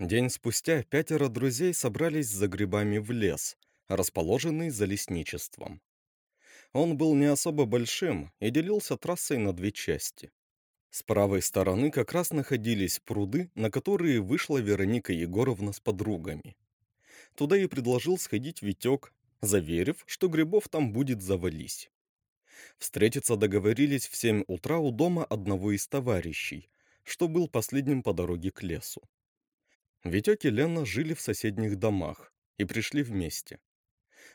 День спустя пятеро друзей собрались за грибами в лес, расположенный за лесничеством. Он был не особо большим и делился трассой на две части. С правой стороны как раз находились пруды, на которые вышла Вероника Егоровна с подругами. Туда и предложил сходить Витек, заверив, что грибов там будет завались. Встретиться договорились в семь утра у дома одного из товарищей, что был последним по дороге к лесу. Витек и Лена жили в соседних домах и пришли вместе.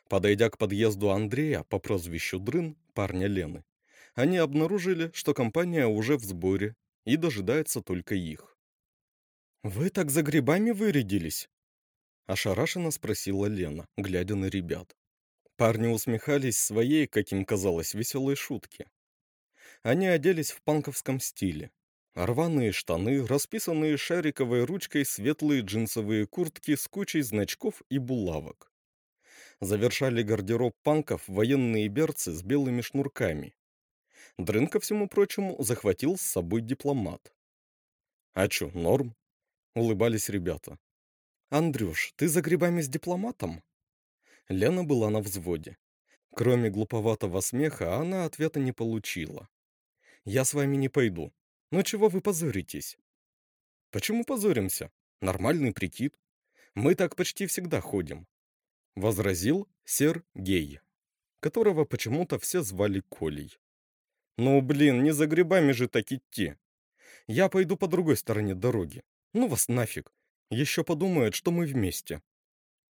Подойдя к подъезду Андрея по прозвищу Дрын, парня Лены, они обнаружили, что компания уже в сборе и дожидается только их. «Вы так за грибами вырядились?» Ошарашенно спросила Лена, глядя на ребят. Парни усмехались своей, как им казалось, веселой шутке. Они оделись в панковском стиле. Рваные штаны, расписанные шариковой ручкой светлые джинсовые куртки с кучей значков и булавок. Завершали гардероб панков военные берцы с белыми шнурками. Дрын, ко всему прочему, захватил с собой дипломат. «А чё, норм?» — улыбались ребята. «Андрюш, ты за грибами с дипломатом?» Лена была на взводе. Кроме глуповатого смеха, она ответа не получила. «Я с вами не пойду. Но чего вы позоритесь?» «Почему позоримся? Нормальный прикид. Мы так почти всегда ходим», — возразил Сергей, которого почему-то все звали Колей. «Ну, блин, не за грибами же так идти. Я пойду по другой стороне дороги. Ну вас нафиг. Еще подумают, что мы вместе».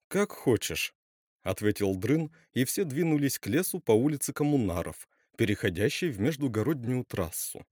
«Как хочешь», — ответил Дрын, и все двинулись к лесу по улице Коммунаров, переходящей в междугороднюю трассу.